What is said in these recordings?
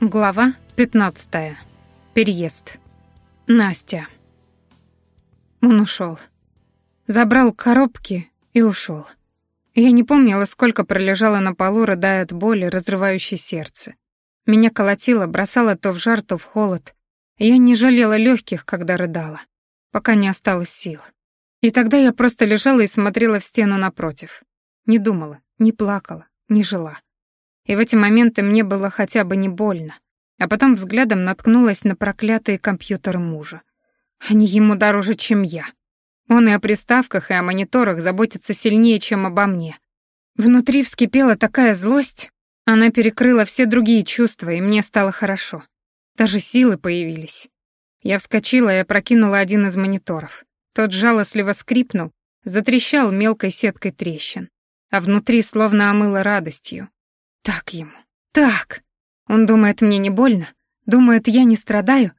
Глава 15. Переезд. Настя. Он ушел. Забрал коробки и ушел. Я не помнила, сколько пролежала на полу, рыдая от боли, разрывающей сердце. Меня колотило, бросало то в жар, то в холод. Я не жалела легких, когда рыдала, пока не осталось сил. И тогда я просто лежала и смотрела в стену напротив. Не думала, не плакала, не жила. И в эти моменты мне было хотя бы не больно. А потом взглядом наткнулась на проклятые компьютеры мужа. Они ему дороже, чем я. Он и о приставках, и о мониторах заботится сильнее, чем обо мне. Внутри вскипела такая злость, она перекрыла все другие чувства, и мне стало хорошо. Даже силы появились. Я вскочила и опрокинула один из мониторов. Тот жалостливо скрипнул, затрещал мелкой сеткой трещин, а внутри словно омыло радостью. Так ему. Так. Он думает, мне не больно, думает, я не страдаю,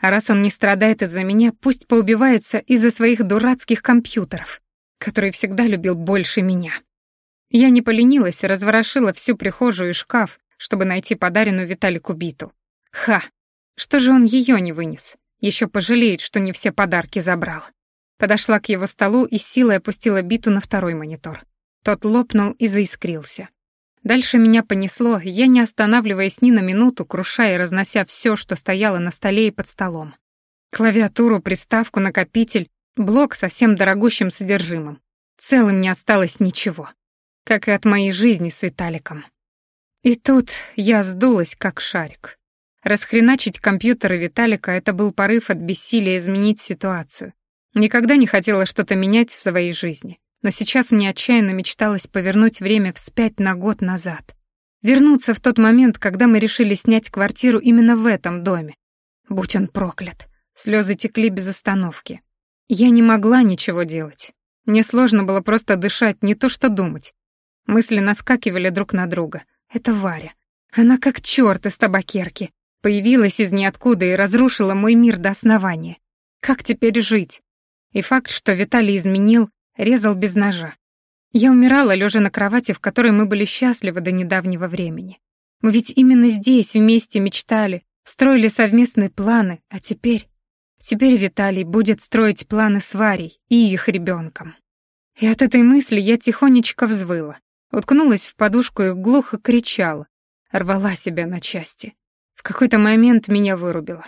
а раз он не страдает из-за меня, пусть поубивается из-за своих дурацких компьютеров, которые всегда любил больше меня. Я не поленилась, разворошила всю прихожую и шкаф, чтобы найти подаренную Виталику биту. Ха! Что же он ее не вынес? Еще пожалеет, что не все подарки забрал. Подошла к его столу и силой опустила биту на второй монитор. Тот лопнул и заискрился. Дальше меня понесло, я не останавливаясь ни на минуту, крушая и разнося все, что стояло на столе и под столом. Клавиатуру, приставку, накопитель, блок со всем дорогущим содержимым. Целым не осталось ничего. Как и от моей жизни с Виталиком. И тут я сдулась, как шарик. Расхреначить компьютеры Виталика — это был порыв от бессилия изменить ситуацию. Никогда не хотела что-то менять в своей жизни. Но сейчас мне отчаянно мечталось повернуть время вспять на год назад. Вернуться в тот момент, когда мы решили снять квартиру именно в этом доме. Будь он проклят. Слезы текли без остановки. Я не могла ничего делать. Мне сложно было просто дышать, не то что думать. Мысли наскакивали друг на друга. Это Варя. Она как чёрт из табакерки. Появилась из ниоткуда и разрушила мой мир до основания. Как теперь жить? И факт, что Виталий изменил, резал без ножа. Я умирала, лежа на кровати, в которой мы были счастливы до недавнего времени. Мы ведь именно здесь вместе мечтали, строили совместные планы, а теперь... Теперь Виталий будет строить планы с Варей и их ребенком. И от этой мысли я тихонечко взвыла, уткнулась в подушку и глухо кричала, рвала себя на части. В какой-то момент меня вырубило.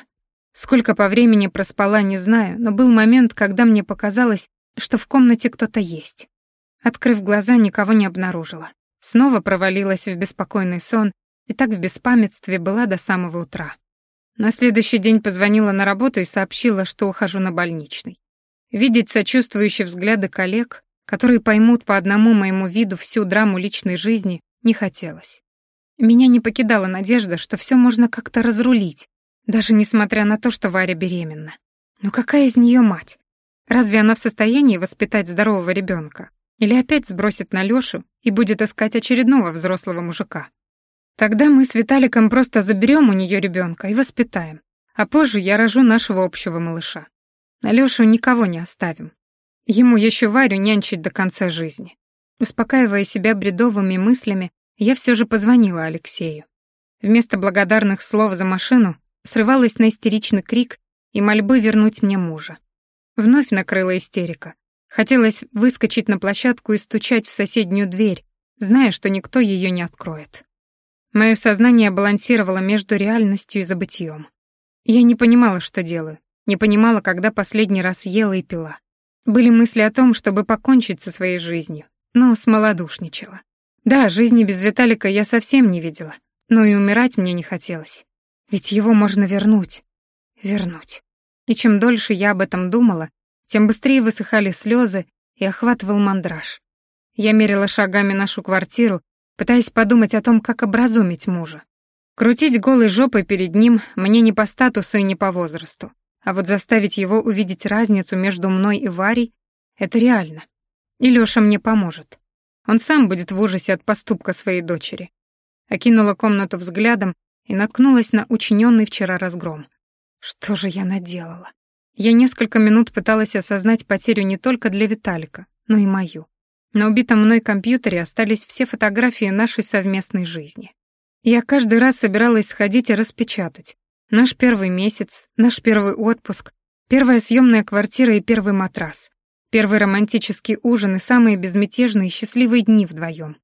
Сколько по времени проспала, не знаю, но был момент, когда мне показалось, что в комнате кто-то есть. Открыв глаза, никого не обнаружила. Снова провалилась в беспокойный сон и так в беспамятстве была до самого утра. На следующий день позвонила на работу и сообщила, что ухожу на больничный. Видеть сочувствующие взгляды коллег, которые поймут по одному моему виду всю драму личной жизни, не хотелось. Меня не покидала надежда, что все можно как-то разрулить, даже несмотря на то, что Варя беременна. Но какая из нее мать? Разве она в состоянии воспитать здорового ребенка? Или опять сбросит на Лёшу и будет искать очередного взрослого мужика? Тогда мы с Виталиком просто заберем у нее ребенка и воспитаем. А позже я рожу нашего общего малыша. На Лёшу никого не оставим. Ему еще Варю нянчить до конца жизни. Успокаивая себя бредовыми мыслями, я все же позвонила Алексею. Вместо благодарных слов за машину срывалась на истеричный крик и мольбы вернуть мне мужа. Вновь накрыла истерика. Хотелось выскочить на площадку и стучать в соседнюю дверь, зная, что никто ее не откроет. Мое сознание балансировало между реальностью и забытьем. Я не понимала, что делаю, не понимала, когда последний раз ела и пила. Были мысли о том, чтобы покончить со своей жизнью, но смолодушничала. Да, жизни без Виталика я совсем не видела, но и умирать мне не хотелось. Ведь его можно вернуть. Вернуть. И чем дольше я об этом думала, тем быстрее высыхали слезы и охватывал мандраж. Я мерила шагами нашу квартиру, пытаясь подумать о том, как образумить мужа. Крутить голой жопой перед ним мне не по статусу и не по возрасту, а вот заставить его увидеть разницу между мной и Варей — это реально. И Лёша мне поможет. Он сам будет в ужасе от поступка своей дочери. Окинула комнату взглядом и наткнулась на учиненный вчера разгром. Что же я наделала? Я несколько минут пыталась осознать потерю не только для Виталика, но и мою. На убитом мной компьютере остались все фотографии нашей совместной жизни. Я каждый раз собиралась сходить и распечатать. Наш первый месяц, наш первый отпуск, первая съемная квартира и первый матрас, первый романтический ужин и самые безмятежные и счастливые дни вдвоем.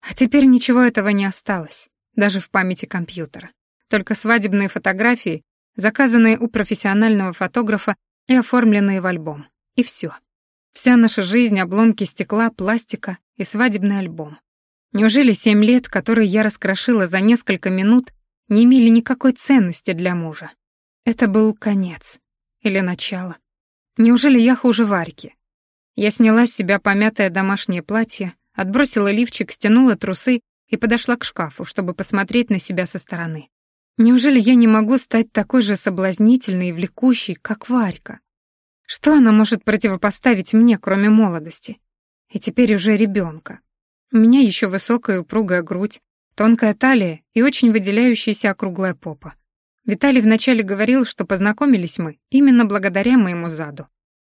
А теперь ничего этого не осталось, даже в памяти компьютера. Только свадебные фотографии, заказанные у профессионального фотографа и оформленные в альбом. И все. Вся наша жизнь — обломки стекла, пластика и свадебный альбом. Неужели семь лет, которые я раскрошила за несколько минут, не имели никакой ценности для мужа? Это был конец. Или начало. Неужели я хуже Варьки? Я сняла с себя помятое домашнее платье, отбросила лифчик, стянула трусы и подошла к шкафу, чтобы посмотреть на себя со стороны. Неужели я не могу стать такой же соблазнительной и влекущей, как Варька? Что она может противопоставить мне, кроме молодости? И теперь уже ребенка. У меня еще высокая упругая грудь, тонкая талия и очень выделяющаяся округлая попа. Виталий вначале говорил, что познакомились мы именно благодаря моему заду.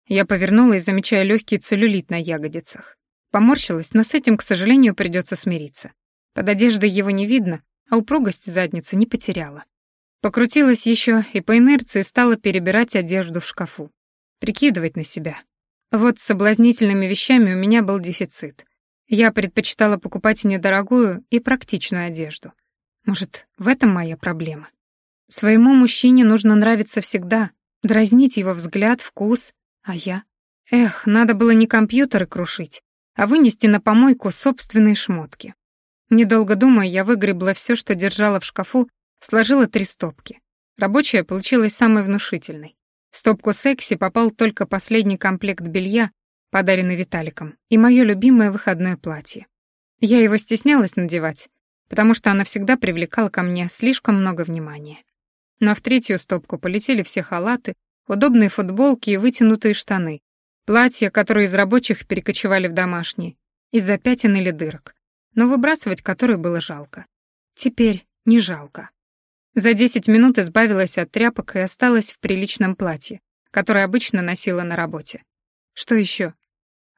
Я повернулась, замечая легкий целлюлит на ягодицах. Поморщилась, но с этим, к сожалению, придется смириться. Под одеждой его не видно, а упругость задницы не потеряла. Покрутилась еще и по инерции стала перебирать одежду в шкафу прикидывать на себя. Вот с соблазнительными вещами у меня был дефицит. Я предпочитала покупать недорогую и практичную одежду. Может, в этом моя проблема? Своему мужчине нужно нравиться всегда, дразнить его взгляд, вкус, а я? Эх, надо было не компьютеры крушить, а вынести на помойку собственные шмотки. Недолго думая, я выгребла все, что держала в шкафу, сложила три стопки. Рабочая получилась самой внушительной. В стопку секси попал только последний комплект белья, подаренный Виталиком, и мое любимое выходное платье. Я его стеснялась надевать, потому что она всегда привлекала ко мне слишком много внимания. Но в третью стопку полетели все халаты, удобные футболки и вытянутые штаны, платья, которые из рабочих перекочевали в домашние, из-за пятен или дырок, но выбрасывать которые было жалко. Теперь не жалко. За десять минут избавилась от тряпок и осталась в приличном платье, которое обычно носила на работе. Что еще?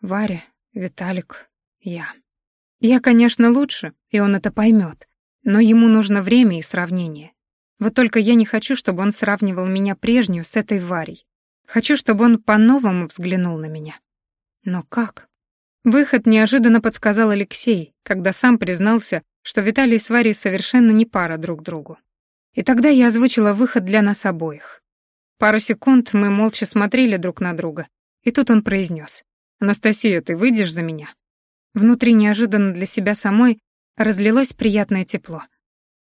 Варя, Виталик, я. Я, конечно, лучше, и он это поймет, но ему нужно время и сравнение. Вот только я не хочу, чтобы он сравнивал меня прежнюю с этой Варей. Хочу, чтобы он по-новому взглянул на меня. Но как? Выход неожиданно подсказал Алексей, когда сам признался, что Виталий с Варей совершенно не пара друг другу. И тогда я озвучила выход для нас обоих. Пару секунд мы молча смотрели друг на друга, и тут он произнес: «Анастасия, ты выйдешь за меня?» Внутри неожиданно для себя самой разлилось приятное тепло.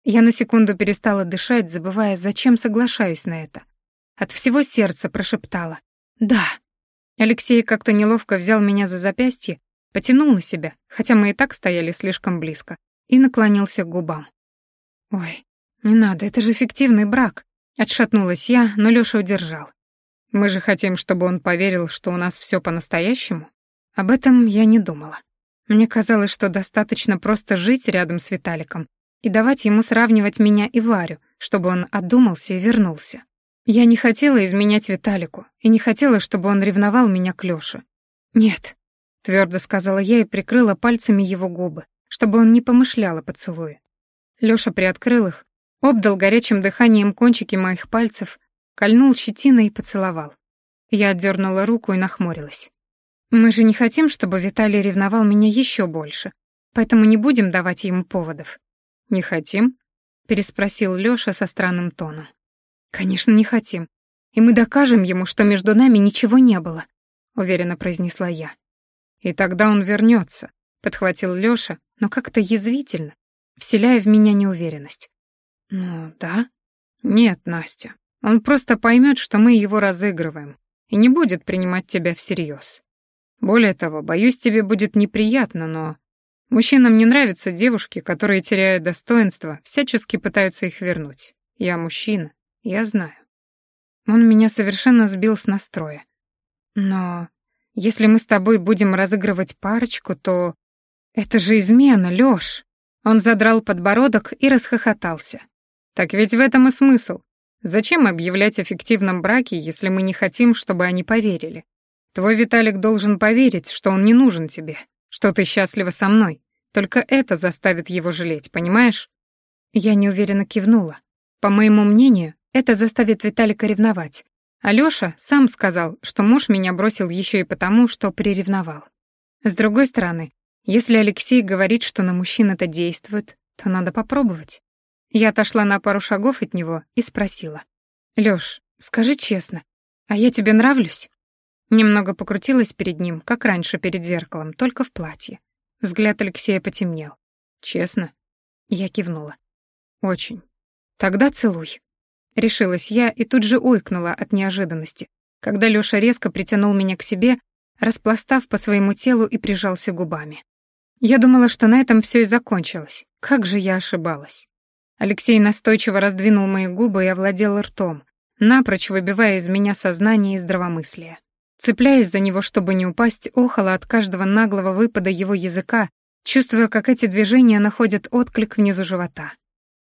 Я на секунду перестала дышать, забывая, зачем соглашаюсь на это. От всего сердца прошептала «Да». Алексей как-то неловко взял меня за запястье, потянул на себя, хотя мы и так стояли слишком близко, и наклонился к губам. Ой, «Не надо, это же фиктивный брак», — отшатнулась я, но Лёша удержал. «Мы же хотим, чтобы он поверил, что у нас всё по-настоящему?» Об этом я не думала. Мне казалось, что достаточно просто жить рядом с Виталиком и давать ему сравнивать меня и Варю, чтобы он отдумался и вернулся. Я не хотела изменять Виталику и не хотела, чтобы он ревновал меня к Лёше. «Нет», — твёрдо сказала я и прикрыла пальцами его губы, чтобы он не помышлял о поцелуе. Лёша приоткрыл их, обдал горячим дыханием кончики моих пальцев, кольнул щетиной и поцеловал. Я отдернула руку и нахмурилась. Мы же не хотим, чтобы Виталий ревновал меня еще больше, поэтому не будем давать ему поводов. Не хотим? переспросил Лёша со странным тоном. Конечно, не хотим. И мы докажем ему, что между нами ничего не было, уверенно произнесла я. И тогда он вернется, подхватил Лёша, но как-то язвительно, вселяя в меня неуверенность. «Ну, да?» «Нет, Настя. Он просто поймет, что мы его разыгрываем, и не будет принимать тебя всерьез. Более того, боюсь, тебе будет неприятно, но... Мужчинам не нравятся девушки, которые, теряя достоинство, всячески пытаются их вернуть. Я мужчина, я знаю. Он меня совершенно сбил с настроя. Но если мы с тобой будем разыгрывать парочку, то... Это же измена, Лёш. Он задрал подбородок и расхохотался. Так ведь в этом и смысл. Зачем объявлять о фиктивном браке, если мы не хотим, чтобы они поверили? Твой Виталик должен поверить, что он не нужен тебе, что ты счастлива со мной. Только это заставит его жалеть, понимаешь? Я неуверенно кивнула. По моему мнению, это заставит Виталика ревновать. А Лёша сам сказал, что муж меня бросил еще и потому, что приревновал. С другой стороны, если Алексей говорит, что на мужчин это действует, то надо попробовать. Я отошла на пару шагов от него и спросила. «Лёш, скажи честно, а я тебе нравлюсь?» Немного покрутилась перед ним, как раньше перед зеркалом, только в платье. Взгляд Алексея потемнел. «Честно?» Я кивнула. «Очень. Тогда целуй». Решилась я и тут же ойкнула от неожиданности, когда Лёша резко притянул меня к себе, распластав по своему телу и прижался губами. Я думала, что на этом всё и закончилось. Как же я ошибалась. Алексей настойчиво раздвинул мои губы и овладел ртом, напрочь выбивая из меня сознание и здравомыслие. Цепляясь за него, чтобы не упасть, охала от каждого наглого выпада его языка, чувствуя, как эти движения находят отклик внизу живота.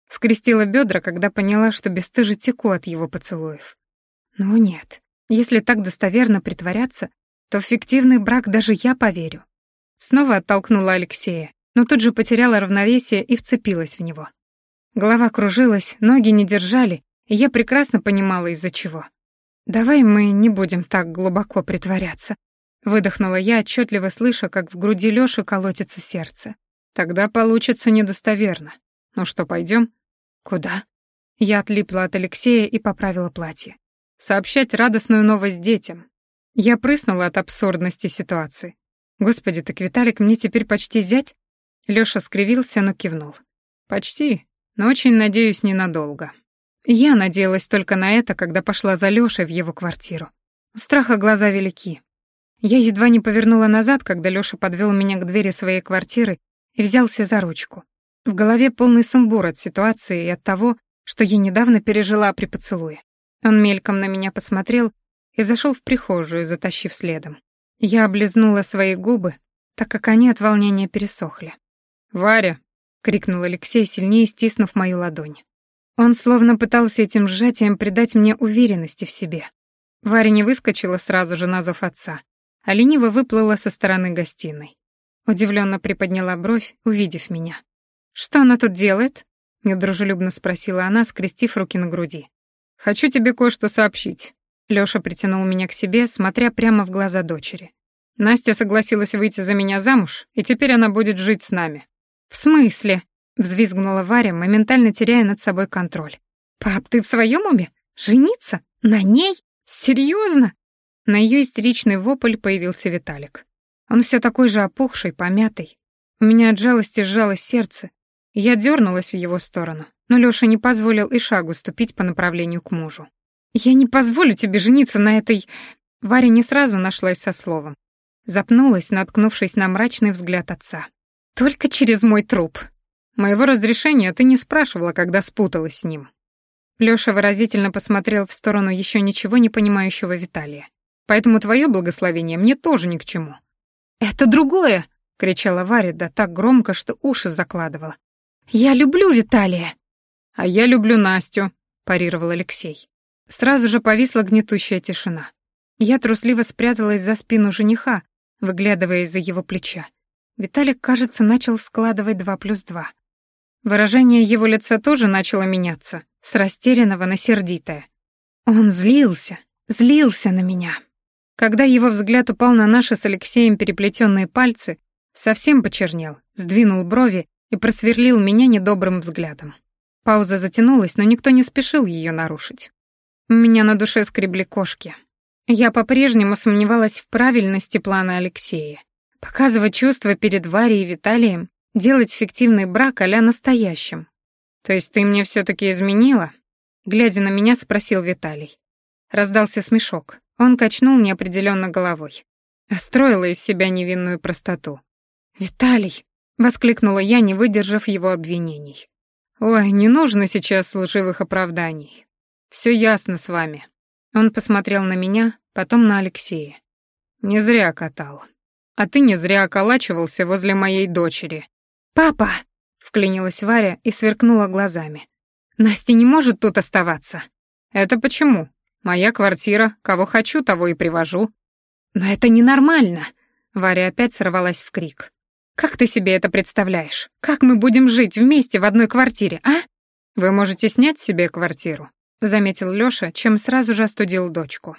Скрестила бедра, когда поняла, что бесстыже теку от его поцелуев. Но нет, если так достоверно притворяться, то в фиктивный брак даже я поверю. Снова оттолкнула Алексея, но тут же потеряла равновесие и вцепилась в него. Голова кружилась, ноги не держали, и я прекрасно понимала, из-за чего. «Давай мы не будем так глубоко притворяться», — выдохнула я, отчетливо слыша, как в груди Лёши колотится сердце. «Тогда получится недостоверно. Ну что, пойдем? «Куда?» Я отлипла от Алексея и поправила платье. Сообщать радостную новость детям. Я прыснула от абсурдности ситуации. «Господи, так Виталик мне теперь почти зять?» Лёша скривился, но кивнул. «Почти, но очень надеюсь, ненадолго». Я надеялась только на это, когда пошла за Лёшей в его квартиру. Страха глаза велики. Я едва не повернула назад, когда Лёша подвёл меня к двери своей квартиры и взялся за ручку. В голове полный сумбур от ситуации и от того, что я недавно пережила при поцелуе. Он мельком на меня посмотрел и зашел в прихожую, затащив следом. Я облизнула свои губы, так как они от волнения пересохли. «Варя!» — крикнул Алексей, сильнее стиснув мою ладонь. Он словно пытался этим сжатием придать мне уверенности в себе. Варя не выскочила сразу же на зов отца, а лениво выплыла со стороны гостиной. Удивленно приподняла бровь, увидев меня. «Что она тут делает?» — недружелюбно спросила она, скрестив руки на груди. «Хочу тебе кое-что сообщить». Лёша притянул меня к себе, смотря прямо в глаза дочери. «Настя согласилась выйти за меня замуж, и теперь она будет жить с нами». «В смысле?» — взвизгнула Варя, моментально теряя над собой контроль. «Пап, ты в своем уме? Жениться? На ней? Серьезно?» На ее истеричный вопль появился Виталик. Он все такой же опухший, помятый. У меня от жалости сжалось сердце, я дернулась в его сторону, но Лёша не позволил и шагу ступить по направлению к мужу. «Я не позволю тебе жениться на этой...» Варя не сразу нашлась со словом. Запнулась, наткнувшись на мрачный взгляд отца. «Только через мой труп. Моего разрешения ты не спрашивала, когда спуталась с ним». Лёша выразительно посмотрел в сторону еще ничего не понимающего Виталия. «Поэтому твое благословение мне тоже ни к чему». «Это другое!» — кричала Варя, да так громко, что уши закладывала. «Я люблю Виталия!» «А я люблю Настю», — парировал Алексей. Сразу же повисла гнетущая тишина. Я трусливо спряталась за спину жениха, выглядывая из-за его плеча. Виталик, кажется, начал складывать два плюс два. Выражение его лица тоже начало меняться, с растерянного на сердитое. Он злился, злился на меня. Когда его взгляд упал на наши с Алексеем переплетенные пальцы, совсем почернел, сдвинул брови и просверлил меня недобрым взглядом. Пауза затянулась, но никто не спешил ее нарушить. У меня на душе скребли кошки. Я по-прежнему сомневалась в правильности плана Алексея. Показывать чувства перед Варей и Виталием, делать фиктивный брак а настоящим. То есть ты мне все таки изменила? Глядя на меня, спросил Виталий. Раздался смешок. Он качнул неопределенно головой. Строила из себя невинную простоту. «Виталий!» — воскликнула я, не выдержав его обвинений. «Ой, не нужно сейчас лживых оправданий. Все ясно с вами». Он посмотрел на меня, потом на Алексея. «Не зря катал. А ты не зря околачивался возле моей дочери». «Папа!» — вклинилась Варя и сверкнула глазами. «Настя не может тут оставаться». «Это почему? Моя квартира, кого хочу, того и привожу». «Но это ненормально!» Варя опять сорвалась в крик. Как ты себе это представляешь? Как мы будем жить вместе в одной квартире, а? «Вы можете снять себе квартиру», — заметил Лёша, чем сразу же остудил дочку.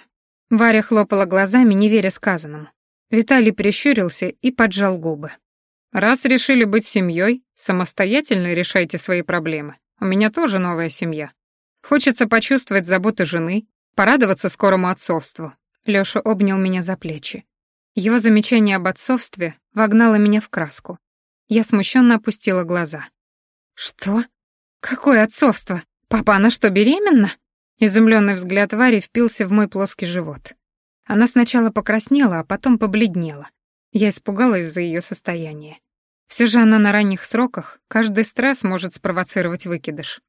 Варя хлопала глазами, не веря сказанному. Виталий прищурился и поджал губы. «Раз решили быть семьей, самостоятельно решайте свои проблемы. У меня тоже новая семья. Хочется почувствовать заботу жены, порадоваться скорому отцовству». Лёша обнял меня за плечи. Его замечание об отцовстве вогнало меня в краску. Я смущенно опустила глаза. «Что?» «Какое отцовство? Папа, она что, беременна?» Изумленный взгляд Вари впился в мой плоский живот. Она сначала покраснела, а потом побледнела. Я испугалась за ее состояние. Все же она на ранних сроках, каждый стресс может спровоцировать выкидыш.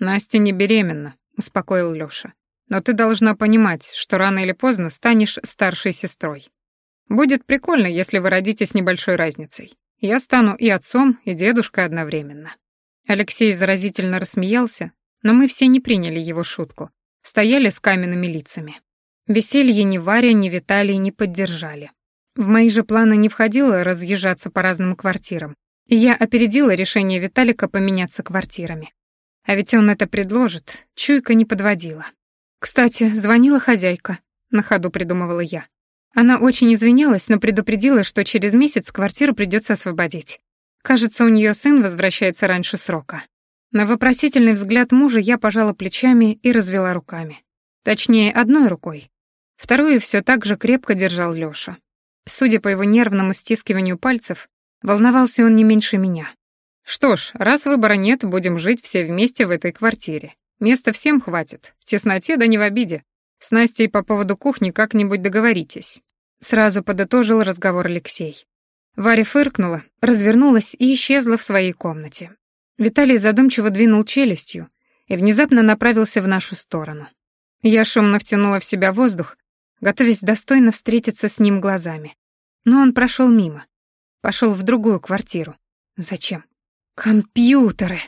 «Настя не беременна», — успокоил Лёша. «Но ты должна понимать, что рано или поздно станешь старшей сестрой. Будет прикольно, если вы родитесь небольшой разницей. Я стану и отцом, и дедушкой одновременно». Алексей заразительно рассмеялся, но мы все не приняли его шутку. Стояли с каменными лицами. Веселье ни Варя, ни Виталий не поддержали. В мои же планы не входило разъезжаться по разным квартирам, и я опередила решение Виталика поменяться квартирами. А ведь он это предложит, чуйка не подводила. Кстати, звонила хозяйка, на ходу придумывала я. Она очень извинялась, но предупредила, что через месяц квартиру придется освободить. Кажется, у нее сын возвращается раньше срока. На вопросительный взгляд мужа я пожала плечами и развела руками. Точнее, одной рукой. Вторую все так же крепко держал Лёша. Судя по его нервному стискиванию пальцев, волновался он не меньше меня. Что ж, раз выбора нет, будем жить все вместе в этой квартире. Места всем хватит. В тесноте да не в обиде. С Настей по поводу кухни как-нибудь договоритесь. Сразу подытожил разговор Алексей. Варя фыркнула, развернулась и исчезла в своей комнате. Виталий задумчиво двинул челюстью и внезапно направился в нашу сторону. Я шумно втянула в себя воздух, готовясь достойно встретиться с ним глазами. Но он прошел мимо. Пошел в другую квартиру. Зачем? Компьютеры!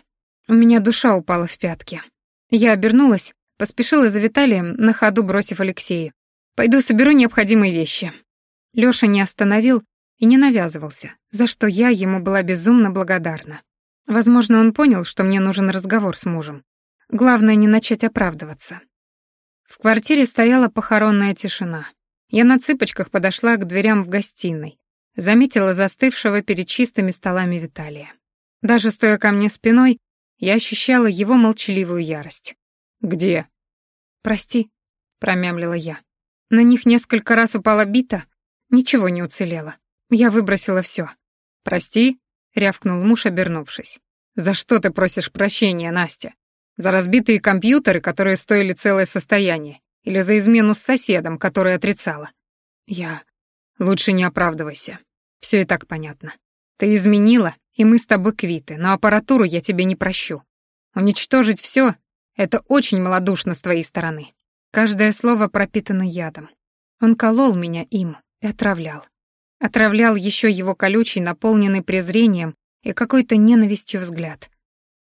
У меня душа упала в пятки. Я обернулась, поспешила за Виталием, на ходу бросив Алексею. «Пойду соберу необходимые вещи». Лёша не остановил, и не навязывался, за что я ему была безумно благодарна. Возможно, он понял, что мне нужен разговор с мужем. Главное не начать оправдываться. В квартире стояла похоронная тишина. Я на цыпочках подошла к дверям в гостиной, заметила застывшего перед чистыми столами Виталия. Даже стоя ко мне спиной, я ощущала его молчаливую ярость. «Где?» «Прости», — промямлила я. На них несколько раз упала бита, ничего не уцелело. Я выбросила все. «Прости», — рявкнул муж, обернувшись. «За что ты просишь прощения, Настя? За разбитые компьютеры, которые стоили целое состояние? Или за измену с соседом, который отрицала?» «Я...» «Лучше не оправдывайся. Все и так понятно. Ты изменила, и мы с тобой квиты, но аппаратуру я тебе не прощу. Уничтожить все — это очень малодушно с твоей стороны. Каждое слово пропитано ядом. Он колол меня им и отравлял. Отравлял еще его колючий, наполненный презрением и какой-то ненавистью взгляд.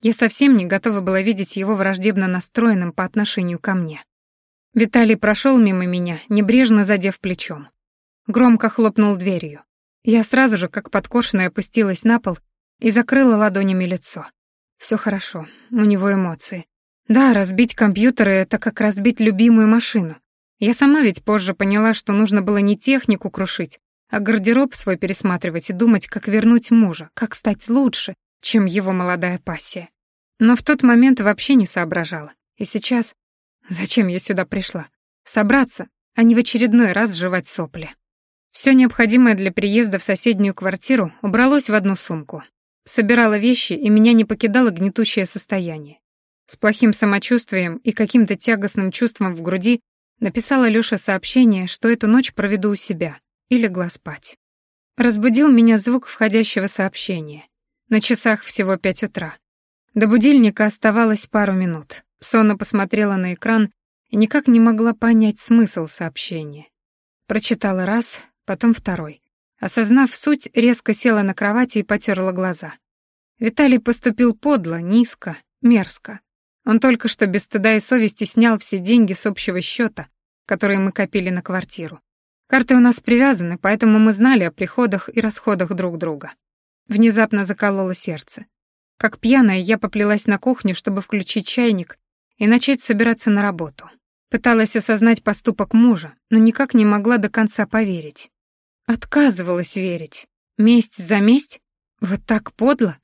Я совсем не готова была видеть его враждебно настроенным по отношению ко мне. Виталий прошел мимо меня, небрежно задев плечом. Громко хлопнул дверью. Я сразу же, как подкошенная, опустилась на пол и закрыла ладонями лицо. Все хорошо, у него эмоции. Да, разбить компьютеры — это как разбить любимую машину. Я сама ведь позже поняла, что нужно было не технику крушить, а гардероб свой пересматривать и думать, как вернуть мужа, как стать лучше, чем его молодая пассия. Но в тот момент вообще не соображала. И сейчас... Зачем я сюда пришла? Собраться, а не в очередной раз жевать сопли. Все необходимое для приезда в соседнюю квартиру убралось в одну сумку. Собирала вещи, и меня не покидало гнетущее состояние. С плохим самочувствием и каким-то тягостным чувством в груди написала Лёша сообщение, что эту ночь проведу у себя, и легла спать. Разбудил меня звук входящего сообщения. На часах всего пять утра. До будильника оставалось пару минут. Сонно посмотрела на экран и никак не могла понять смысл сообщения. Прочитала раз, потом второй. Осознав суть, резко села на кровати и потерла глаза. Виталий поступил подло, низко, мерзко. Он только что без стыда и совести снял все деньги с общего счета, которые мы копили на квартиру. Карты у нас привязаны, поэтому мы знали о приходах и расходах друг друга. Внезапно закололо сердце. Как пьяная, я поплелась на кухню, чтобы включить чайник и начать собираться на работу. Пыталась осознать поступок мужа, но никак не могла до конца поверить. Отказывалась верить. Месть за месть? Вот так подло?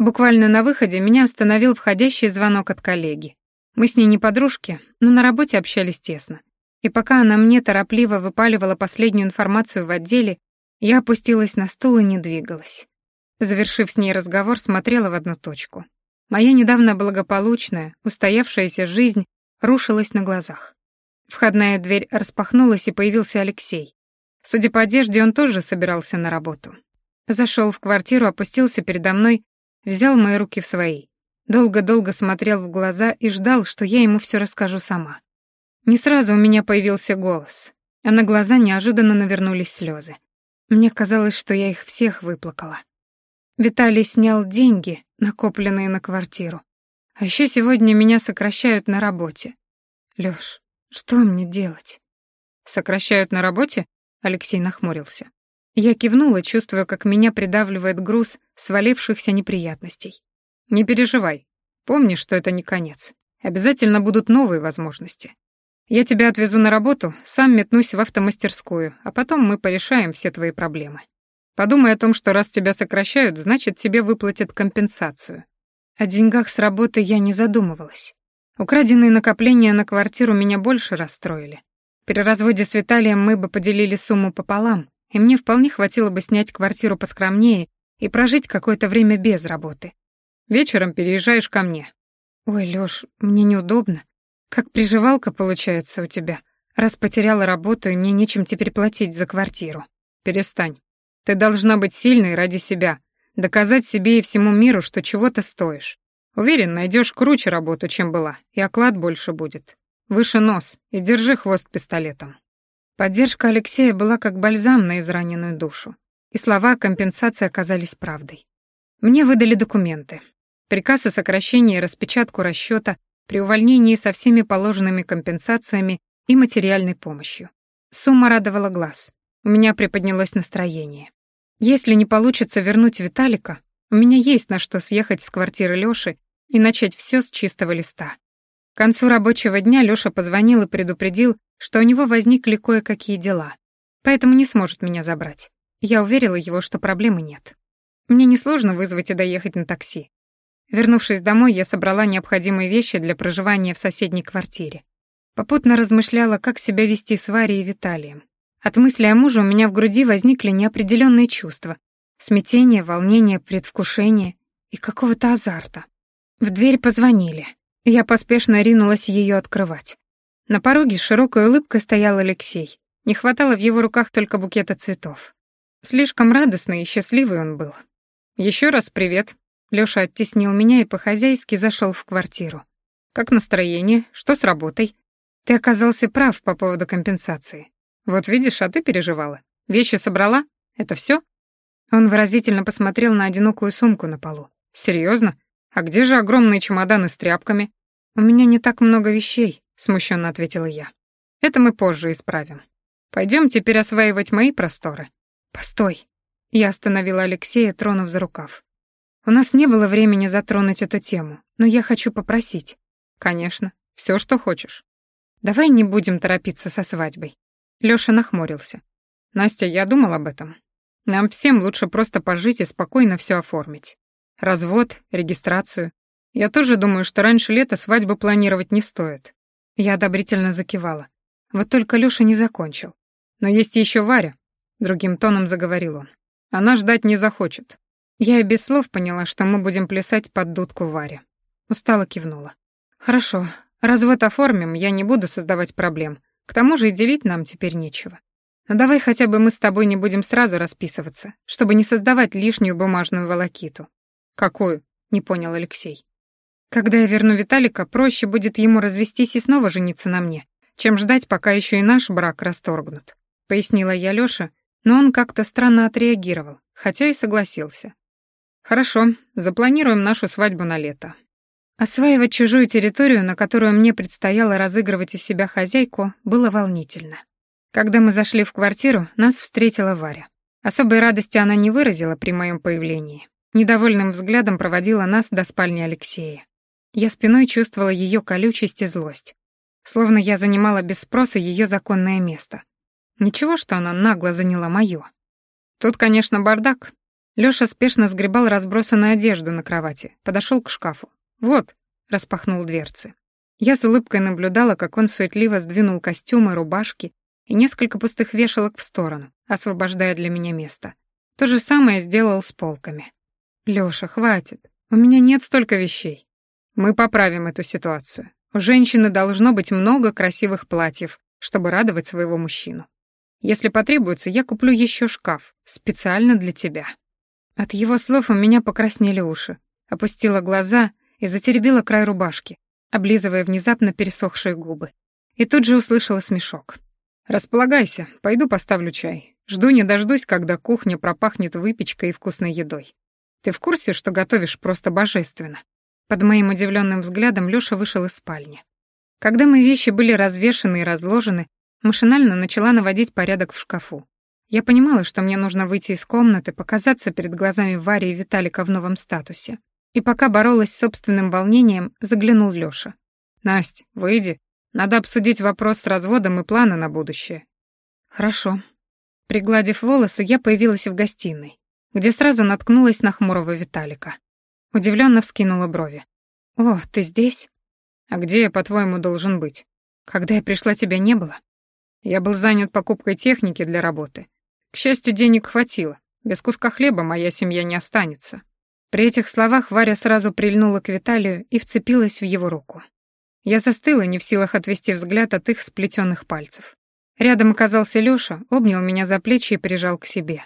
Буквально на выходе меня остановил входящий звонок от коллеги. Мы с ней не подружки, но на работе общались тесно. И пока она мне торопливо выпаливала последнюю информацию в отделе, я опустилась на стул и не двигалась. Завершив с ней разговор, смотрела в одну точку. Моя недавно благополучная, устоявшаяся жизнь рушилась на глазах. Входная дверь распахнулась, и появился Алексей. Судя по одежде, он тоже собирался на работу. Зашел в квартиру, опустился передо мной, взял мои руки в свои. Долго-долго смотрел в глаза и ждал, что я ему все расскажу сама. Не сразу у меня появился голос, а на глаза неожиданно навернулись слезы. Мне казалось, что я их всех выплакала. Виталий снял деньги, накопленные на квартиру. А еще сегодня меня сокращают на работе. Лёш, что мне делать? Сокращают на работе? Алексей нахмурился. Я кивнула, чувствуя, как меня придавливает груз свалившихся неприятностей. Не переживай. Помни, что это не конец. Обязательно будут новые возможности. Я тебя отвезу на работу, сам метнусь в автомастерскую, а потом мы порешаем все твои проблемы. Подумай о том, что раз тебя сокращают, значит, тебе выплатят компенсацию. О деньгах с работы я не задумывалась. Украденные накопления на квартиру меня больше расстроили. При разводе с Виталием мы бы поделили сумму пополам, и мне вполне хватило бы снять квартиру поскромнее и прожить какое-то время без работы. Вечером переезжаешь ко мне. Ой, Лёш, мне неудобно. Как приживалка получается у тебя, раз потеряла работу и мне нечем теперь платить за квартиру. Перестань. Ты должна быть сильной ради себя, доказать себе и всему миру, что чего-то стоишь. Уверен, найдешь круче работу, чем была, и оклад больше будет. Выше нос и держи хвост пистолетом. Поддержка Алексея была как бальзам на израненную душу, и слова компенсации оказались правдой. Мне выдали документы. Приказ о сокращении и распечатку расчета при увольнении со всеми положенными компенсациями и материальной помощью. Сумма радовала глаз. У меня приподнялось настроение. Если не получится вернуть Виталика, у меня есть на что съехать с квартиры Лёши и начать всё с чистого листа. К концу рабочего дня Лёша позвонил и предупредил, что у него возникли кое-какие дела, поэтому не сможет меня забрать. Я уверила его, что проблемы нет. Мне несложно вызвать и доехать на такси. Вернувшись домой, я собрала необходимые вещи для проживания в соседней квартире. Попутно размышляла, как себя вести с Варей и Виталием. От мысли о муже у меня в груди возникли неопределенные чувства. Смятение, волнение, предвкушение и какого-то азарта. В дверь позвонили. Я поспешно ринулась ее открывать. На пороге с широкой улыбкой стоял Алексей. Не хватало в его руках только букета цветов. Слишком радостный и счастливый он был. Еще раз привет. Лёша оттеснил меня и по-хозяйски зашел в квартиру. Как настроение? Что с работой? Ты оказался прав по поводу компенсации. Вот видишь, а ты переживала. Вещи собрала? Это все? Он выразительно посмотрел на одинокую сумку на полу. Серьезно? А где же огромные чемоданы с тряпками? У меня не так много вещей, смущенно ответила я. Это мы позже исправим. Пойдем теперь осваивать мои просторы. Постой. Я остановила Алексея, тронув за рукав. У нас не было времени затронуть эту тему, но я хочу попросить. Конечно, все, что хочешь. Давай не будем торопиться со свадьбой. Лёша нахмурился. «Настя, я думал об этом. Нам всем лучше просто пожить и спокойно всё оформить. Развод, регистрацию. Я тоже думаю, что раньше лета свадьбу планировать не стоит». Я одобрительно закивала. Вот только Лёша не закончил. «Но есть ещё Варя», — другим тоном заговорил он. «Она ждать не захочет». Я и без слов поняла, что мы будем плясать под дудку Варе. Устало кивнула. «Хорошо, развод оформим, я не буду создавать проблем. К тому же и делить нам теперь нечего. Но давай хотя бы мы с тобой не будем сразу расписываться, чтобы не создавать лишнюю бумажную волокиту. Какую? Не понял Алексей. Когда я верну Виталика, проще будет ему развестись и снова жениться на мне, чем ждать, пока еще и наш брак расторгнут. Пояснила я Лёше, но он как-то странно отреагировал, хотя и согласился. Хорошо, запланируем нашу свадьбу на лето. Осваивать чужую территорию, на которую мне предстояло разыгрывать из себя хозяйку, было волнительно. Когда мы зашли в квартиру, нас встретила Варя. Особой радости она не выразила при моем появлении. Недовольным взглядом проводила нас до спальни Алексея. Я спиной чувствовала ее колючесть и злость. Словно я занимала без спроса ее законное место. Ничего, что она нагло заняла моё. Тут, конечно, бардак. Лёша спешно сгребал разбросанную одежду на кровати, подошёл к шкафу. «Вот», — распахнул дверцы. Я с улыбкой наблюдала, как он суетливо сдвинул костюмы, рубашки и несколько пустых вешалок в сторону, освобождая для меня место. То же самое сделал с полками. «Лёша, хватит. У меня нет столько вещей. Мы поправим эту ситуацию. У женщины должно быть много красивых платьев, чтобы радовать своего мужчину. Если потребуется, я куплю еще шкаф, специально для тебя». От его слов у меня покраснели уши. Опустила глаза и затеребила край рубашки, облизывая внезапно пересохшие губы. И тут же услышала смешок. «Располагайся, пойду поставлю чай. Жду не дождусь, когда кухня пропахнет выпечкой и вкусной едой. Ты в курсе, что готовишь просто божественно?» Под моим удивленным взглядом Лёша вышел из спальни. Когда мои вещи были развешаны и разложены, Машинально начала наводить порядок в шкафу. Я понимала, что мне нужно выйти из комнаты, показаться перед глазами Вари и Виталика в новом статусе. И пока боролась с собственным волнением, заглянул Лёша. «Насть, выйди. Надо обсудить вопрос с разводом и планы на будущее». «Хорошо». Пригладив волосы, я появилась в гостиной, где сразу наткнулась на хмурого Виталика. Удивленно вскинула брови. «О, ты здесь?» «А где я, по-твоему, должен быть?» «Когда я пришла, тебя не было?» Я был занят покупкой техники для работы. К счастью, денег хватило. Без куска хлеба моя семья не останется. При этих словах Варя сразу прильнула к Виталию и вцепилась в его руку. Я застыла, не в силах отвести взгляд от их сплетенных пальцев. Рядом оказался Лёша, обнял меня за плечи и прижал к себе.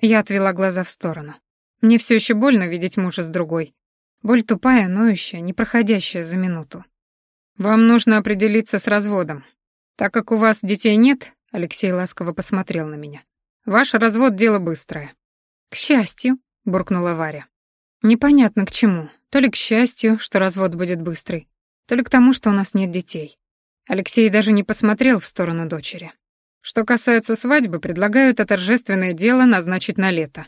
Я отвела глаза в сторону. Мне все еще больно видеть мужа с другой. Боль тупая, ноющая, непроходящая за минуту. «Вам нужно определиться с разводом», «Так как у вас детей нет», — Алексей ласково посмотрел на меня, «ваш развод — дело быстрое». «К счастью», — буркнула Варя. «Непонятно к чему. То ли к счастью, что развод будет быстрый, то ли к тому, что у нас нет детей». Алексей даже не посмотрел в сторону дочери. «Что касается свадьбы, предлагаю это торжественное дело назначить на лето».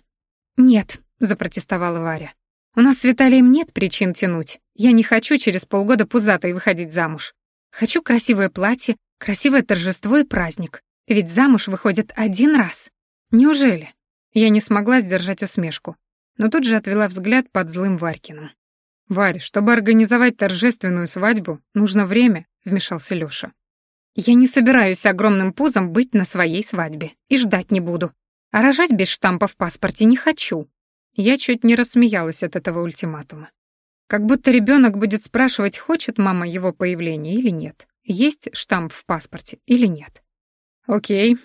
«Нет», — запротестовала Варя. «У нас с Виталием нет причин тянуть. Я не хочу через полгода пузатой выходить замуж. Хочу красивое платье, Красивое торжество и праздник. Ведь замуж выходит один раз. Неужели? Я не смогла сдержать усмешку, но тут же отвела взгляд под злым Варькиным. «Варь, чтобы организовать торжественную свадьбу, нужно время», — вмешался Лёша. «Я не собираюсь огромным пузом быть на своей свадьбе и ждать не буду. А рожать без штампа в паспорте не хочу». Я чуть не рассмеялась от этого ультиматума. Как будто ребенок будет спрашивать, хочет мама его появления или нет есть штамп в паспорте или нет. Окей,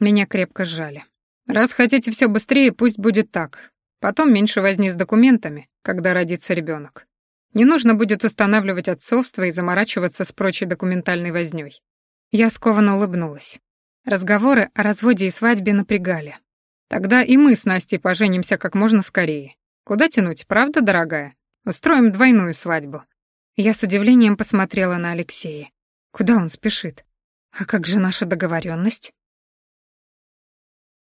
меня крепко сжали. Раз хотите все быстрее, пусть будет так. Потом меньше возни с документами, когда родится ребенок. Не нужно будет устанавливать отцовство и заморачиваться с прочей документальной вознёй. Я скованно улыбнулась. Разговоры о разводе и свадьбе напрягали. Тогда и мы с Настей поженимся как можно скорее. Куда тянуть, правда, дорогая? Устроим двойную свадьбу. Я с удивлением посмотрела на Алексея. Куда он спешит? А как же наша договоренность?